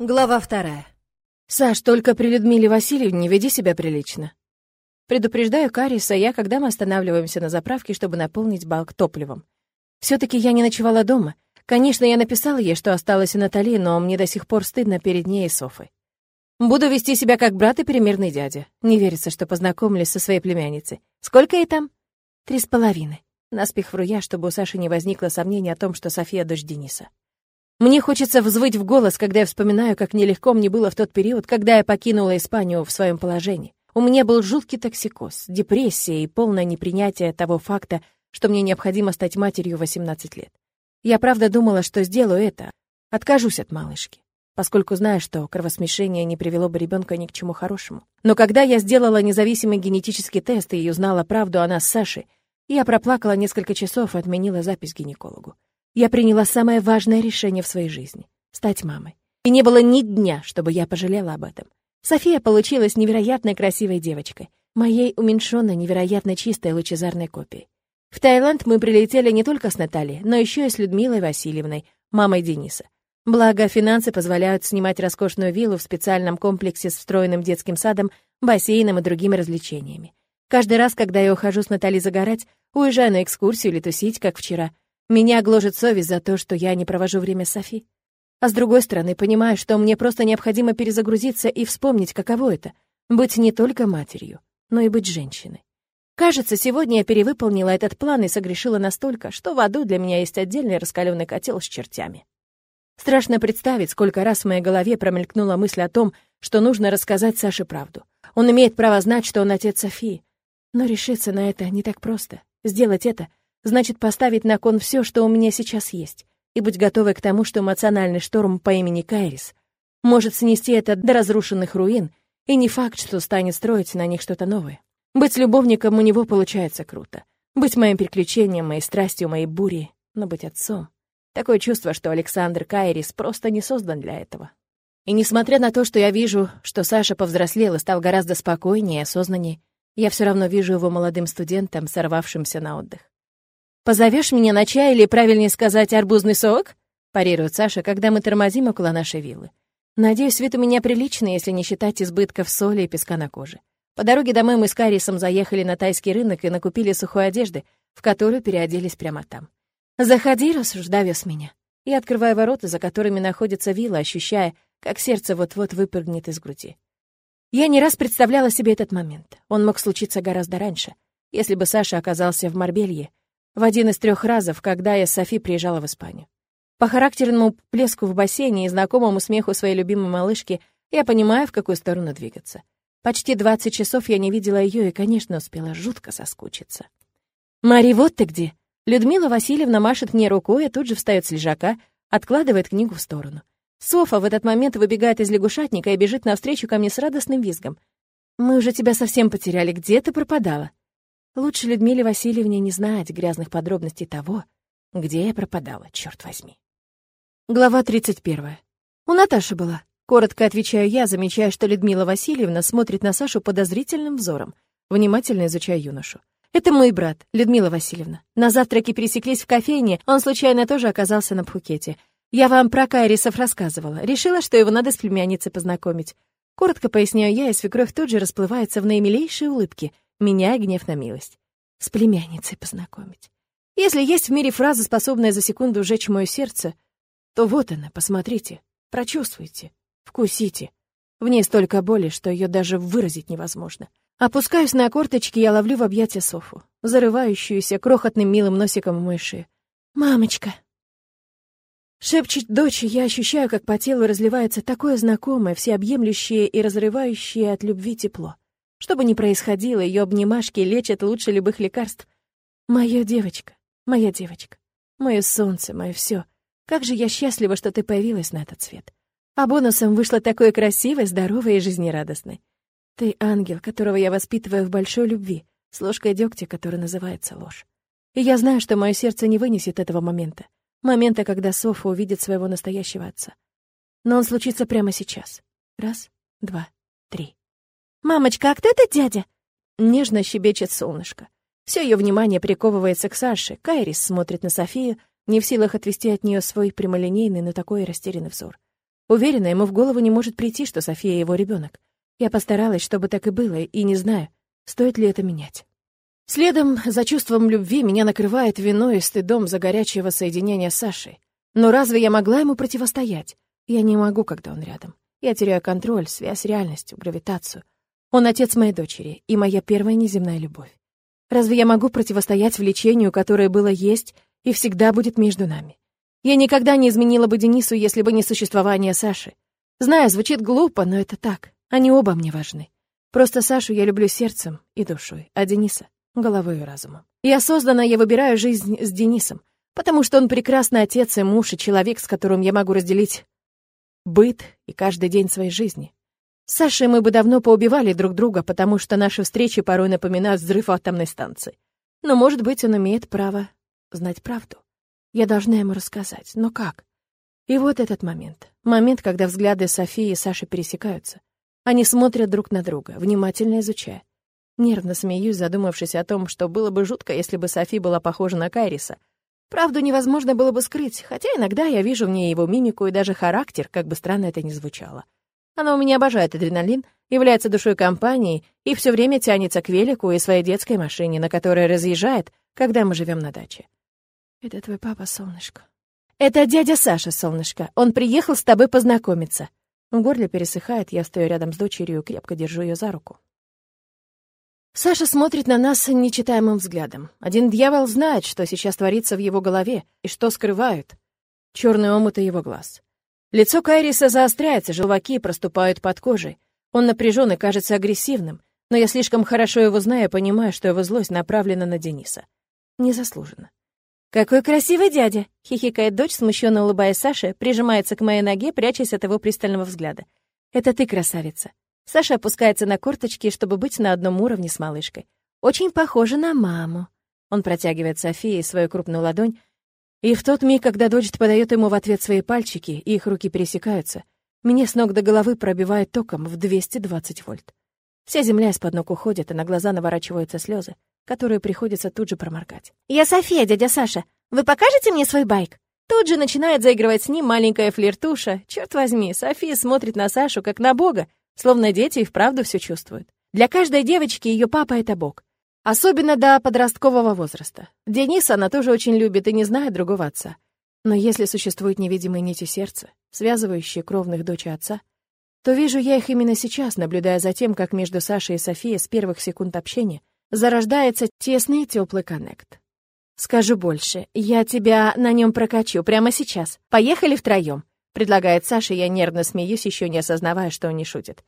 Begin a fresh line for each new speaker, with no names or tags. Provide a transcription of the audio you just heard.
Глава вторая. «Саш, только при Людмиле Васильевне веди себя прилично». Предупреждаю Кариса я, когда мы останавливаемся на заправке, чтобы наполнить балк топливом. все таки я не ночевала дома. Конечно, я написала ей, что осталась у Натали, но мне до сих пор стыдно перед ней и Софой. Буду вести себя как брат и примерный дядя. Не верится, что познакомились со своей племянницей. Сколько ей там? Три с половиной. Наспех вру я, чтобы у Саши не возникло сомнений о том, что София — дочь Дениса. Мне хочется взвыть в голос, когда я вспоминаю, как нелегко мне было в тот период, когда я покинула Испанию в своем положении. У меня был жуткий токсикоз, депрессия и полное непринятие того факта, что мне необходимо стать матерью в 18 лет. Я правда думала, что сделаю это, откажусь от малышки, поскольку знаю, что кровосмешение не привело бы ребенка ни к чему хорошему. Но когда я сделала независимый генетический тест и узнала правду о нас с Сашей, я проплакала несколько часов и отменила запись гинекологу я приняла самое важное решение в своей жизни — стать мамой. И не было ни дня, чтобы я пожалела об этом. София получилась невероятно красивой девочкой, моей уменьшенной, невероятно чистой лучезарной копией. В Таиланд мы прилетели не только с Натальей, но еще и с Людмилой Васильевной, мамой Дениса. Благо, финансы позволяют снимать роскошную виллу в специальном комплексе с встроенным детским садом, бассейном и другими развлечениями. Каждый раз, когда я ухожу с Натальей загорать, уезжаю на экскурсию или тусить, как вчера — меня гложет совесть за то, что я не провожу время с Софи. А с другой стороны, понимаю, что мне просто необходимо перезагрузиться и вспомнить, каково это — быть не только матерью, но и быть женщиной. Кажется, сегодня я перевыполнила этот план и согрешила настолько, что в аду для меня есть отдельный раскаленный котел с чертями. Страшно представить, сколько раз в моей голове промелькнула мысль о том, что нужно рассказать Саше правду. Он имеет право знать, что он отец Софии. Но решиться на это не так просто. Сделать это значит поставить на кон все, что у меня сейчас есть, и быть готовой к тому, что эмоциональный шторм по имени Кайрис может снести это до разрушенных руин, и не факт, что станет строить на них что-то новое. Быть любовником у него получается круто. Быть моим приключением, моей страстью, моей бурей, но быть отцом. Такое чувство, что Александр Кайрис просто не создан для этого. И несмотря на то, что я вижу, что Саша повзрослел и стал гораздо спокойнее и осознаннее, я все равно вижу его молодым студентом, сорвавшимся на отдых. «Позовешь меня на чай или, правильнее сказать, арбузный сок?» — парирует Саша, когда мы тормозим около нашей виллы. Надеюсь, вид у меня приличный, если не считать избытков соли и песка на коже. По дороге домой мы с Карисом заехали на тайский рынок и накупили сухой одежды, в которую переоделись прямо там. «Заходи, раз уж довез меня». Я открываю ворота, за которыми находится вилла, ощущая, как сердце вот-вот выпрыгнет из груди. Я не раз представляла себе этот момент. Он мог случиться гораздо раньше. Если бы Саша оказался в Марбелье, в один из трех разов, когда я с Софи приезжала в Испанию. По характерному плеску в бассейне и знакомому смеху своей любимой малышки я понимаю, в какую сторону двигаться. Почти 20 часов я не видела ее и, конечно, успела жутко соскучиться. «Мари, вот ты где!» Людмила Васильевна машет мне рукой и тут же встает с лежака, откладывает книгу в сторону. Софа в этот момент выбегает из лягушатника и бежит навстречу ко мне с радостным визгом. «Мы уже тебя совсем потеряли. Где ты пропадала?» Лучше Людмиле Васильевне не знать грязных подробностей того, где я пропадала, черт возьми. Глава 31. У Наташи была. Коротко отвечаю я, замечая, что Людмила Васильевна смотрит на Сашу подозрительным взором, внимательно изучая юношу. «Это мой брат, Людмила Васильевна. На завтраке пересеклись в кофейне, он случайно тоже оказался на Пхукете. Я вам про Кайрисов рассказывала. Решила, что его надо с племянницей познакомить. Коротко поясняю я, и свекровь тут же расплывается в наимилейшей улыбке — меняя гнев на милость. С племянницей познакомить. Если есть в мире фраза, способная за секунду сжечь мое сердце, то вот она, посмотрите, прочувствуйте, вкусите. В ней столько боли, что ее даже выразить невозможно. Опускаюсь на корточки, я ловлю в объятия Софу, зарывающуюся крохотным милым носиком шею. «Мамочка!» Шепчет дочь, я ощущаю, как по телу разливается такое знакомое, всеобъемлющее и разрывающее от любви тепло. Что бы ни происходило, ее обнимашки лечат лучше любых лекарств. Моя девочка, моя девочка, мое солнце, мое все. Как же я счастлива, что ты появилась на этот свет. А бонусом вышла такой красивой, здоровой и жизнерадостной. Ты ангел, которого я воспитываю в большой любви, с ложкой дегтя, которая называется ложь. И я знаю, что мое сердце не вынесет этого момента. Момента, когда Софа увидит своего настоящего отца. Но он случится прямо сейчас. Раз, два, три. «Мамочка, а кто это дядя?» Нежно щебечет солнышко. Все ее внимание приковывается к Саше. Кайрис смотрит на Софию, не в силах отвести от нее свой прямолинейный, но такой растерянный взор. Уверена, ему в голову не может прийти, что София его ребенок. Я постаралась, чтобы так и было, и не знаю, стоит ли это менять. Следом за чувством любви меня накрывает виной и стыдом за горячее воссоединение с Сашей. Но разве я могла ему противостоять? Я не могу, когда он рядом. Я теряю контроль, связь с реальностью, гравитацию. Он отец моей дочери и моя первая неземная любовь. Разве я могу противостоять влечению, которое было есть и всегда будет между нами? Я никогда не изменила бы Денису, если бы не существование Саши. Знаю, звучит глупо, но это так. Они оба мне важны. Просто Сашу я люблю сердцем и душой, а Дениса — головой и разумом. И осознанно я выбираю жизнь с Денисом, потому что он прекрасный отец и муж, и человек, с которым я могу разделить быт и каждый день своей жизни. С Сашей мы бы давно поубивали друг друга, потому что наши встречи порой напоминают взрыв атомной станции. Но, может быть, он имеет право знать правду. Я должна ему рассказать. Но как? И вот этот момент. Момент, когда взгляды Софии и Саши пересекаются. Они смотрят друг на друга, внимательно изучая. Нервно смеюсь, задумавшись о том, что было бы жутко, если бы Софи была похожа на Кайриса. Правду невозможно было бы скрыть, хотя иногда я вижу в ней его мимику и даже характер, как бы странно это ни звучало. Она у меня обожает адреналин, является душой компании и все время тянется к велику и своей детской машине, на которой разъезжает, когда мы живем на даче. «Это твой папа, солнышко». «Это дядя Саша, солнышко. Он приехал с тобой познакомиться». В горле пересыхает, я стою рядом с дочерью, крепко держу ее за руку. Саша смотрит на нас нечитаемым взглядом. Один дьявол знает, что сейчас творится в его голове и что скрывают. Черные омуты его глаз. Лицо Кайриса заостряется, желваки проступают под кожей. Он напряжен и кажется агрессивным, но я слишком хорошо его знаю и понимаю, что его злость направлена на Дениса. Незаслуженно. «Какой красивый дядя!» — хихикает дочь, смущенно улыбаясь Саше, прижимается к моей ноге, прячась от его пристального взгляда. «Это ты красавица!» Саша опускается на корточки, чтобы быть на одном уровне с малышкой. «Очень похожа на маму!» Он протягивает Софии свою крупную ладонь, и в тот миг, когда дочь подает ему в ответ свои пальчики, и их руки пересекаются, меня с ног до головы пробивает током в 220 вольт. Вся земля из-под ног уходит, и на глаза наворачиваются слезы которую приходится тут же проморгать. «Я София, дядя Саша. Вы покажете мне свой байк?» Тут же начинает заигрывать с ним маленькая флиртуша. Черт возьми, София смотрит на Сашу как на бога, словно дети и вправду все чувствуют. Для каждой девочки ее папа — это бог. Особенно до подросткового возраста. Дениса она тоже очень любит и не знает другого отца. Но если существуют невидимые нити сердца, связывающие кровных дочь и отца, то вижу я их именно сейчас, наблюдая за тем, как между Сашей и Софией с первых секунд общения зарождается тесный и теплый коннект. Скажу больше, я тебя на нем прокачу прямо сейчас. Поехали втроем, предлагает Саша, я нервно смеюсь, еще не осознавая, что он не шутит.